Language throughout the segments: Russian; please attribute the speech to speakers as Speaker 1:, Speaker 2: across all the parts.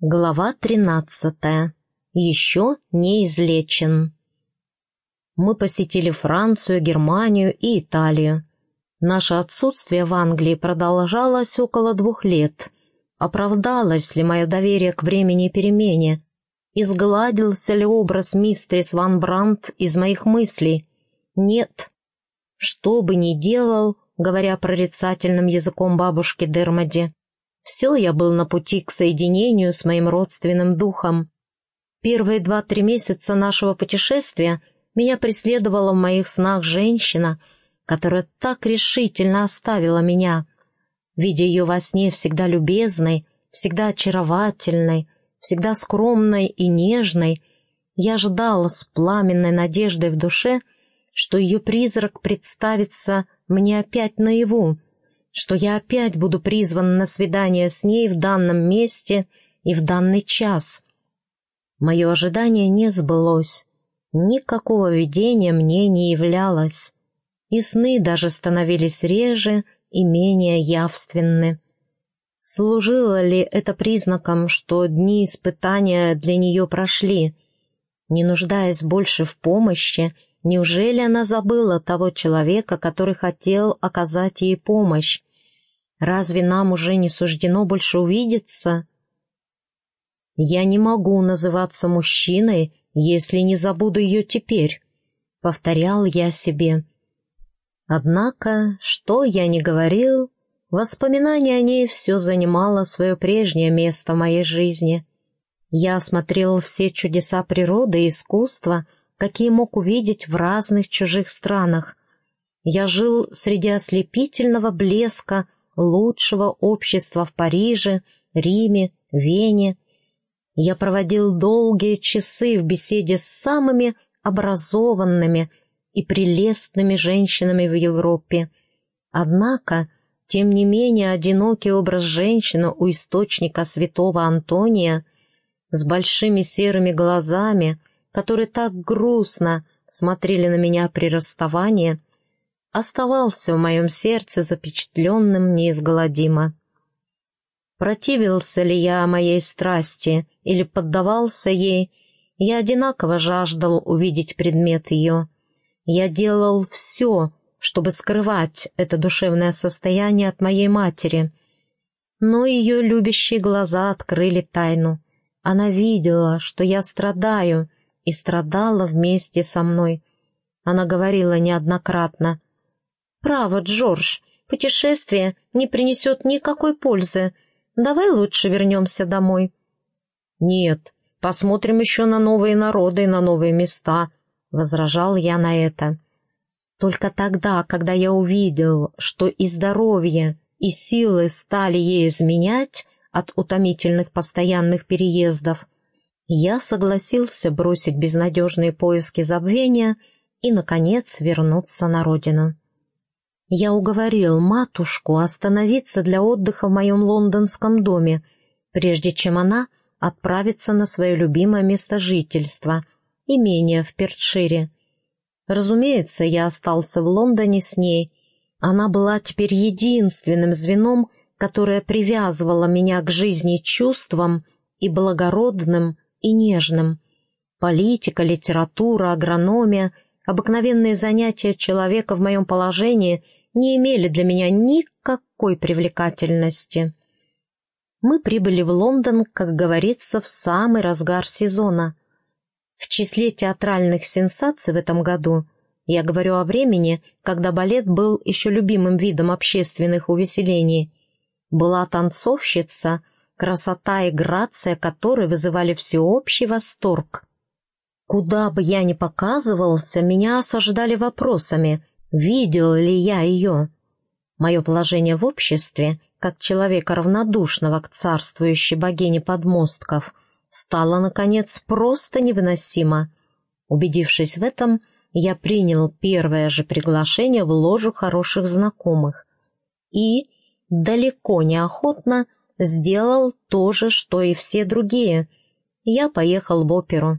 Speaker 1: Глава тринадцатая. Еще не излечен. Мы посетили Францию, Германию и Италию. Наше отсутствие в Англии продолжалось около двух лет. Оправдалось ли мое доверие к времени и перемене? Изгладился ли образ мистерис Ван Брандт из моих мыслей? Нет. Что бы ни делал, говоря прорицательным языком бабушки Дермоди, все я был на пути к соединению с моим родственным духом. Первые два-три месяца нашего путешествия меня преследовала в моих снах женщина, которая так решительно оставила меня. Видя ее во сне всегда любезной, всегда очаровательной, всегда скромной и нежной, я ждал с пламенной надеждой в душе, что ее призрак представится мне опять наяву, что я опять буду призван на свидание с ней в данном месте и в данный час. Мое ожидание не сбылось. Никакого видения мне не являлось. И сны даже становились реже и менее явственны. Служило ли это признаком, что дни испытания для нее прошли? Не нуждаясь больше в помощи, неужели она забыла того человека, который хотел оказать ей помощь? Разве нам уже не суждено больше увидеться? Я не могу называться мужчиной, если не забуду ее теперь, — повторял я себе. Однако, что я ни говорил, воспоминание о ней все занимало свое прежнее место в моей жизни. Я осмотрел все чудеса природы и искусства, какие мог увидеть в разных чужих странах. Я жил среди ослепительного блеска лучшего общества в Париже, Риме, Вене. Я проводил долгие часы в беседе с самыми образованными и прелестными женщинами в Европе. Однако, тем не менее, одинокий образ женщины у источника святого Антония с большими серыми глазами, которые так грустно смотрели на меня при расставании, оставался в моем сердце запечатленным неизгладимо. Противился ли я моей страсти или поддавался ей, я одинаково жаждал увидеть предмет ее. Я делал все, чтобы скрывать это душевное состояние от моей матери. Но ее любящие глаза открыли тайну. Она видела, что я страдаю, и страдала вместе со мной. Она говорила неоднократно — «Право, Джордж, путешествие не принесет никакой пользы. Давай лучше вернемся домой». «Нет, посмотрим еще на новые народы и на новые места», — возражал я на это. Только тогда, когда я увидел, что и здоровье, и силы стали ей изменять от утомительных постоянных переездов, я согласился бросить безнадежные поиски забвения и, наконец, вернуться на родину. Я уговорил матушку остановиться для отдыха в моем лондонском доме, прежде чем она отправится на свое любимое место жительства, имение в Пертшире. Разумеется, я остался в Лондоне с ней. Она была теперь единственным звеном, которое привязывало меня к жизни чувствам и благородным, и нежным. Политика, литература, агрономия, обыкновенные занятия человека в моем положении — не имели для меня никакой привлекательности. Мы прибыли в Лондон, как говорится, в самый разгар сезона. В числе театральных сенсаций в этом году я говорю о времени, когда балет был еще любимым видом общественных увеселений. Была танцовщица, красота и грация которой вызывали всеобщий восторг. Куда бы я ни показывался, меня осаждали вопросами, Видел ли я ее? Мое положение в обществе, как человека равнодушного к царствующей богине подмостков, стало, наконец, просто невыносимо. Убедившись в этом, я принял первое же приглашение в ложу хороших знакомых и, далеко неохотно, сделал то же, что и все другие. Я поехал в оперу.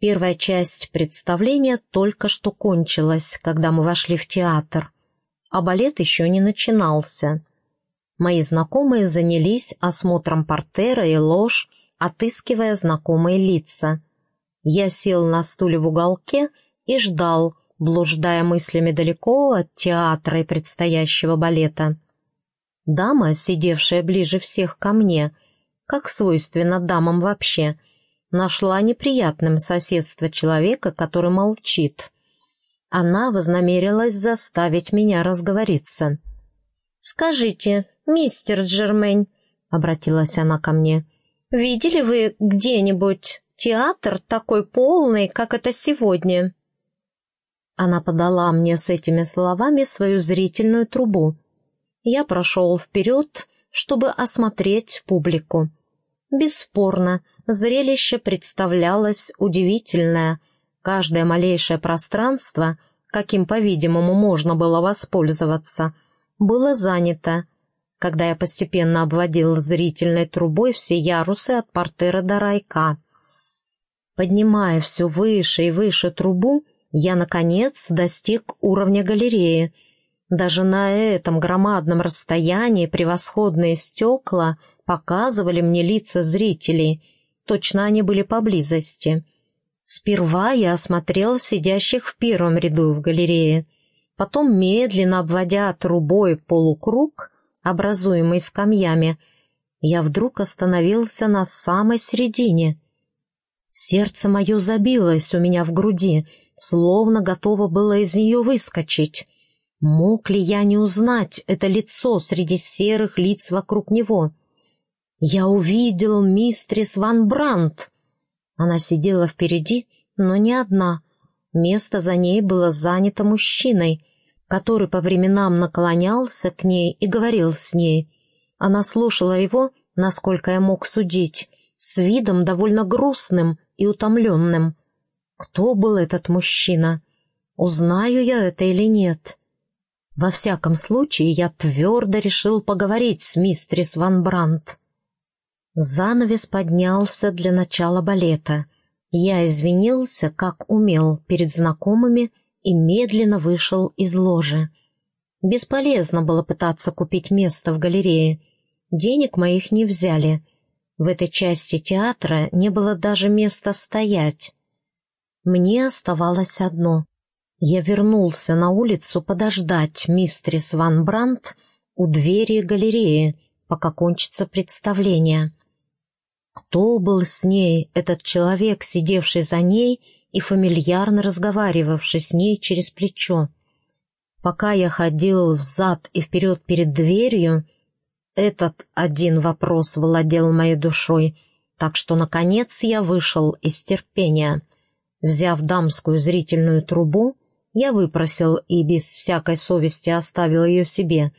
Speaker 1: Первая часть представления только что кончилась, когда мы вошли в театр, а балет еще не начинался. мои знакомые занялись осмотром портера и лож, отыскивая знакомые лица. Я сел на стуле в уголке и ждал, блуждая мыслями далеко от театра и предстоящего балета. Дама, сидевшая ближе всех ко мне, как свойственно дамам вообще, нашла неприятным соседство человека, который молчит. Она вознамерилась заставить меня разговориться. «Скажите, мистер Джермейн», — обратилась она ко мне, — «видели вы где-нибудь театр такой полный, как это сегодня?» Она подала мне с этими словами свою зрительную трубу. Я прошел вперед, чтобы осмотреть публику. Бесспорно, зрелище представлялось удивительное. Каждое малейшее пространство, каким, по-видимому, можно было воспользоваться, было занято. Когда я постепенно обводил зрительной трубой все ярусы от портера до райка. Поднимая все выше и выше трубу, я, наконец, достиг уровня галереи. Даже на этом громадном расстоянии превосходные стекла показывали мне лица зрителей. Точно они были поблизости. Сперва я осмотрел сидящих в первом ряду в галерее. Потом, медленно обводя трубой полукруг, образуемый скамьями, я вдруг остановился на самой середине. Сердце мое забилось у меня в груди — словно готово было из нее выскочить. Мог ли я не узнать это лицо среди серых лиц вокруг него? Я увидел мистрис Ван Брандт. Она сидела впереди, но не одна. Место за ней было занято мужчиной, который по временам наклонялся к ней и говорил с ней. Она слушала его, насколько я мог судить, с видом довольно грустным и утомленным. Кто был этот мужчина? Узнаю я это или нет? Во всяком случае, я твердо решил поговорить с мистрис Ван Брандт. Занавес поднялся для начала балета. Я извинился, как умел, перед знакомыми и медленно вышел из ложи. Бесполезно было пытаться купить место в галерее. Денег моих не взяли. В этой части театра не было даже места стоять. Мне оставалось одно. Я вернулся на улицу подождать мистрис Ван Брандт у двери галереи, пока кончится представление. Кто был с ней, этот человек, сидевший за ней и фамильярно разговаривавший с ней через плечо? Пока я ходил взад и вперед перед дверью, этот один вопрос владел моей душой, так что, наконец, я вышел из терпения. Взяв дамскую зрительную трубу, я выпросил и без всякой совести оставил ее себе.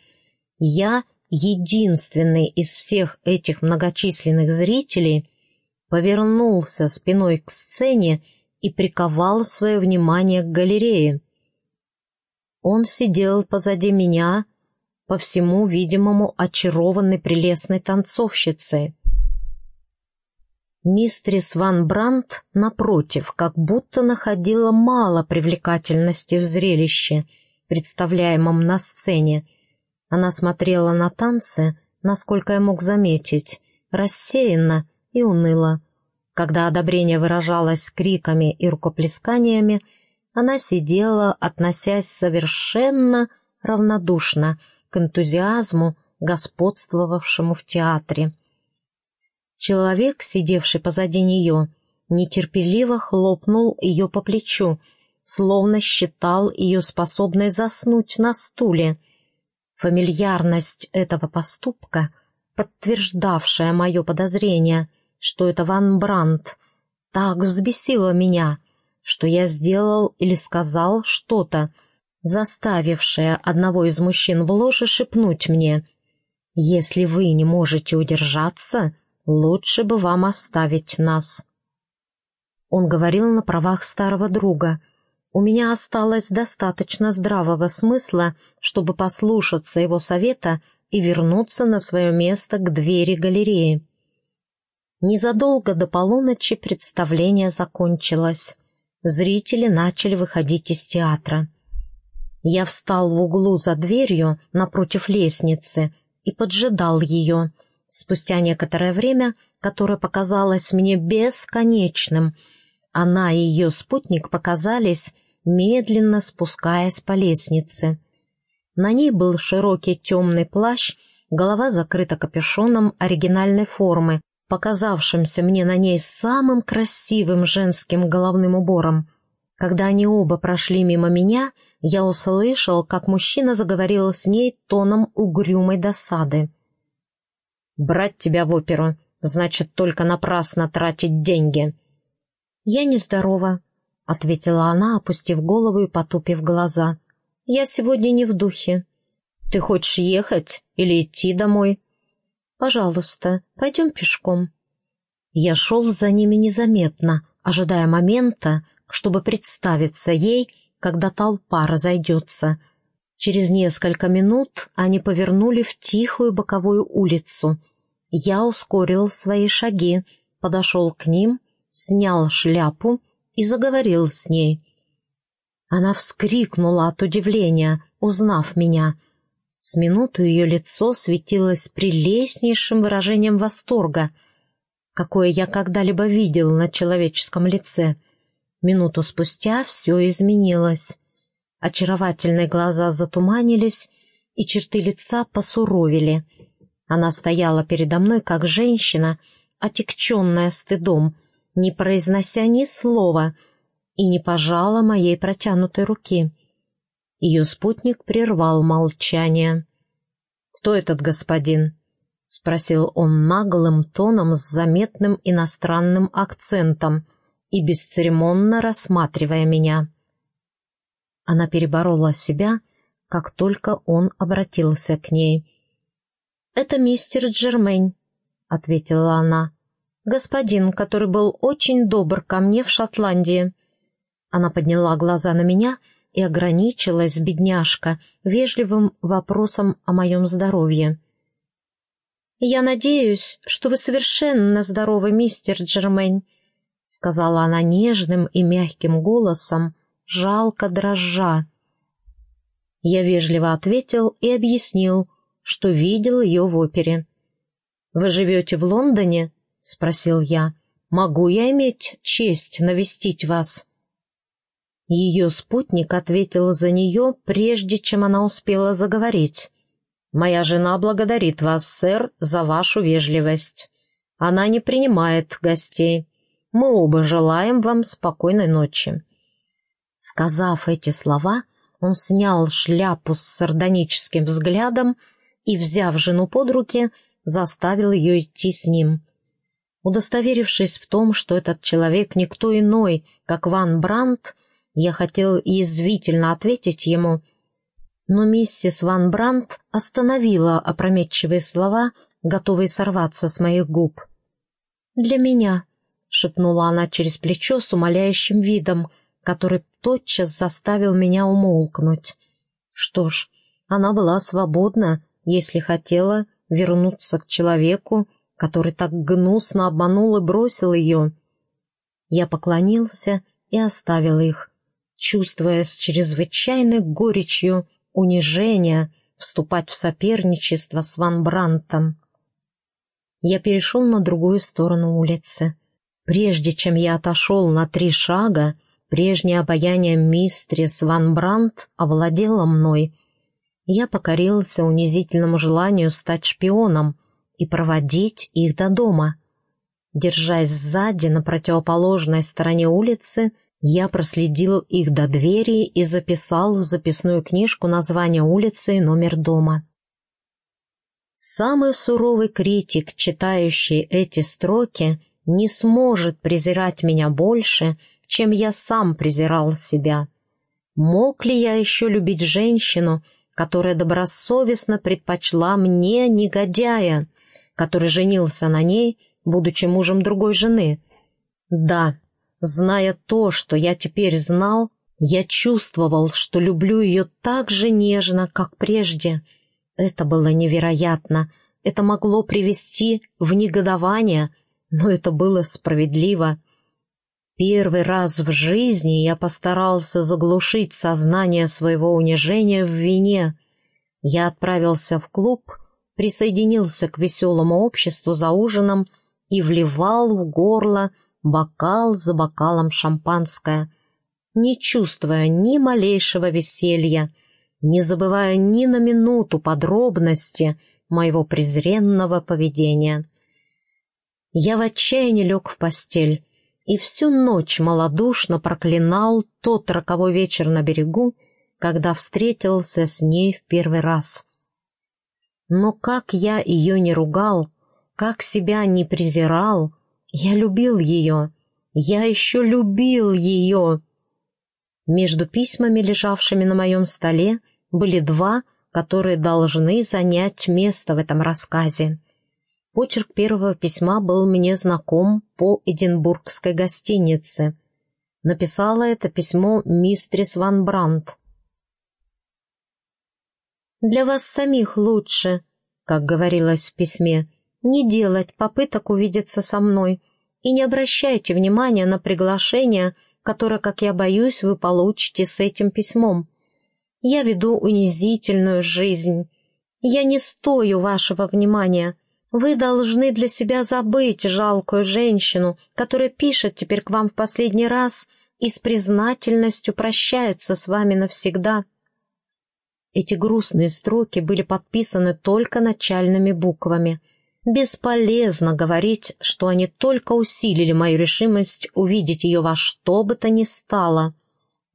Speaker 1: Я, единственный из всех этих многочисленных зрителей, повернулся спиной к сцене и приковал свое внимание к галерее. Он сидел позади меня, по всему видимому очарованной прелестной танцовщицей. Мистрис Ван Брандт, напротив, как будто находила мало привлекательности в зрелище, представляемом на сцене. Она смотрела на танцы, насколько я мог заметить, рассеянно и уныло. Когда одобрение выражалось криками и рукоплесканиями, она сидела, относясь совершенно равнодушно к энтузиазму, господствовавшему в театре. Человек, сидевший позади нее, нетерпеливо хлопнул ее по плечу, словно считал ее способной заснуть на стуле. Фамильярность этого поступка, подтверждавшая мое подозрение, что это Ван Брандт, так взбесила меня, что я сделал или сказал что-то, заставившее одного из мужчин в ложе шепнуть мне «Если вы не можете удержаться, Лучше бы вам оставить нас». Он говорил на правах старого друга. У меня осталось достаточно здравого смысла, чтобы послушаться его совета и вернуться на свое место к двери галереи. Незадолго до полуночи представление закончилось. Зрители начали выходить из театра. Я встал в углу за дверью напротив лестницы и поджидал ее. Спустя некоторое время, которое показалось мне бесконечным, она и ее спутник показались, медленно спускаясь по лестнице. На ней был широкий темный плащ, голова закрыта капюшоном оригинальной формы, показавшимся мне на ней самым красивым женским головным убором. Когда они оба прошли мимо меня, я услышал, как мужчина заговорил с ней тоном угрюмой досады. «Брать тебя в оперу, значит, только напрасно тратить деньги». «Я нездорова», — ответила она, опустив голову и потупив глаза. «Я сегодня не в духе». «Ты хочешь ехать или идти домой?» «Пожалуйста, пойдем пешком». Я шел за ними незаметно, ожидая момента, чтобы представиться ей, когда толпа разойдется. Через несколько минут они повернули в тихую боковую улицу. Я ускорил свои шаги, подошел к ним, снял шляпу и заговорил с ней. Она вскрикнула от удивления, узнав меня. С минуту ее лицо светилось прелестнейшим выражением восторга, какое я когда-либо видел на человеческом лице — Минуту спустя все изменилось. Очаровательные глаза затуманились, и черты лица посуровили. Она стояла передо мной, как женщина, отекченная стыдом, не произнося ни слова, и не пожала моей протянутой руки. Ее спутник прервал молчание. «Кто этот господин?» — спросил он наглым тоном с заметным иностранным акцентом — и бесцеремонно рассматривая меня. Она переборола себя, как только он обратился к ней. «Это мистер Джермейн», — ответила она. «Господин, который был очень добр ко мне в Шотландии». Она подняла глаза на меня и ограничилась, бедняжка, вежливым вопросом о моем здоровье. «Я надеюсь, что вы совершенно здоровы, мистер Джермейн», — сказала она нежным и мягким голосом, жалко дрожа. Я вежливо ответил и объяснил, что видел ее в опере. «Вы живете в Лондоне?» — спросил я. «Могу я иметь честь навестить вас?» Ее спутник ответил за нее, прежде чем она успела заговорить. «Моя жена благодарит вас, сэр, за вашу вежливость. Она не принимает гостей. Мы оба желаем вам спокойной ночи». Сказав эти слова, он снял шляпу с сардоническим взглядом и, взяв жену под руки, заставил ее идти с ним. Удостоверившись в том, что этот человек никто иной, как Ван Брандт, я хотел язвительно ответить ему, но миссис Ван Брандт остановила опрометчивые слова, готовые сорваться с моих губ. «Для меня», — шепнула она через плечо с умоляющим видом, который тотчас заставил меня умолкнуть. Что ж, она была свободна, если хотела вернуться к человеку, который так гнусно обманул и бросил ее. Я поклонился и оставил их, чувствуя с чрезвычайной горечью унижения вступать в соперничество с Ван Брантом. Я перешел на другую сторону улицы. Прежде чем я отошел на три шага, прежнее обаяние мистрис Ван Брандт овладело мной. Я покорился унизительному желанию стать шпионом и проводить их до дома. Держась сзади на противоположной стороне улицы, я проследил их до двери и записал в записную книжку название улицы и номер дома. Самый суровый критик, читающий эти строки, не сможет презирать меня больше, чем я сам презирал себя. Мог ли я еще любить женщину, которая добросовестно предпочла мне негодяя, который женился на ней, будучи мужем другой жены? Да, зная то, что я теперь знал, я чувствовал, что люблю ее так же нежно, как прежде. Это было невероятно. Это могло привести в негодование — но это было справедливо. Первый раз в жизни я постарался заглушить сознание своего унижения в вине. Я отправился в клуб, присоединился к веселому обществу за ужином и вливал в горло бокал за бокалом шампанское, не чувствуя ни малейшего веселья, не забывая ни на минуту подробности моего презренного поведения. Я в отчаянии лег в постель и всю ночь малодушно проклинал тот роковой вечер на берегу, когда встретился с ней в первый раз. Но как я ее не ругал, как себя не презирал, я любил ее, я еще любил ее. Между письмами, лежавшими на моем столе, были два, которые должны занять место в этом рассказе. Почерк первого письма был мне знаком по Эдинбургской гостинице. Написала это письмо мистрис Ван Брандт. «Для вас самих лучше», как говорилось в письме, не делать попыток увидеться со мной и не обращайте внимания на приглашение, которое, как я боюсь, вы получите с этим письмом. Я веду унизительную жизнь. Я не стою вашего внимания. Вы должны для себя забыть жалкую женщину, которая пишет теперь к вам в последний раз и с признательностью прощается с вами навсегда. Эти грустные строки были подписаны только начальными буквами. Бесполезно говорить, что они только усилили мою решимость увидеть ее во что бы то ни стало.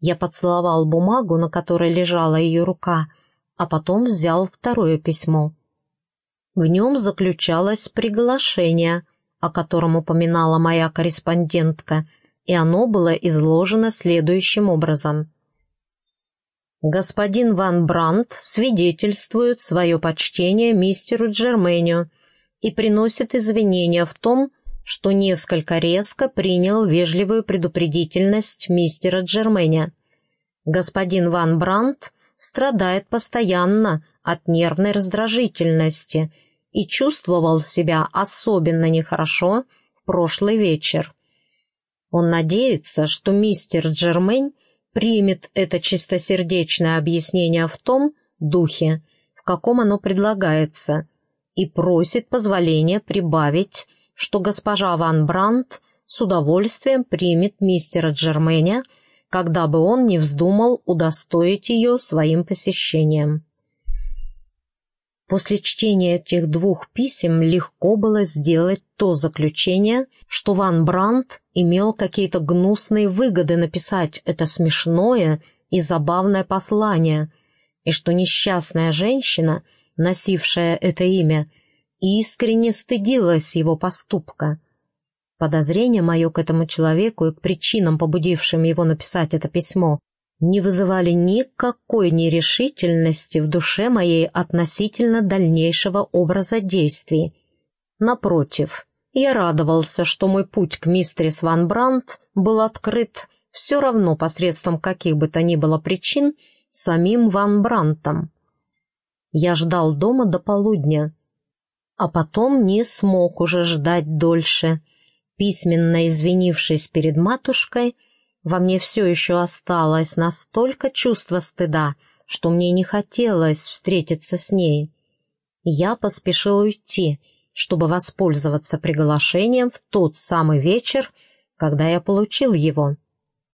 Speaker 1: Я поцеловал бумагу, на которой лежала ее рука, а потом взял второе письмо — в нем заключалось приглашение, о котором упоминала моя корреспондентка, и оно было изложено следующим образом. «Господин Ван Брандт свидетельствует свое почтение мистеру Джерменю и приносит извинения в том, что несколько резко принял вежливую предупредительность мистера Джерменя. Господин Ван Брандт страдает постоянно от нервной раздражительности – и чувствовал себя особенно нехорошо в прошлый вечер. Он надеется, что мистер Джермейн примет это чистосердечное объяснение в том духе, в каком оно предлагается, и просит позволения прибавить, что госпожа Ван Брандт с удовольствием примет мистера Джерменя, когда бы он не вздумал удостоить ее своим посещением. После чтения этих двух писем легко было сделать то заключение, что Ван Брандт имел какие-то гнусные выгоды написать это смешное и забавное послание, и что несчастная женщина, носившая это имя, искренне стыдилась его поступка. Подозрение мое к этому человеку и к причинам, побудившим его написать это письмо, не вызывали никакой нерешительности в душе моей относительно дальнейшего образа действий. Напротив, я радовался, что мой путь к мистерис Ван Брандт был открыт все равно посредством каких бы то ни было причин самим Ван Брандтом. Я ждал дома до полудня, а потом не смог уже ждать дольше. Письменно извинившись перед матушкой, во мне все еще осталось настолько чувство стыда, что мне не хотелось встретиться с ней. Я поспешил уйти, чтобы воспользоваться приглашением в тот самый вечер, когда я получил его.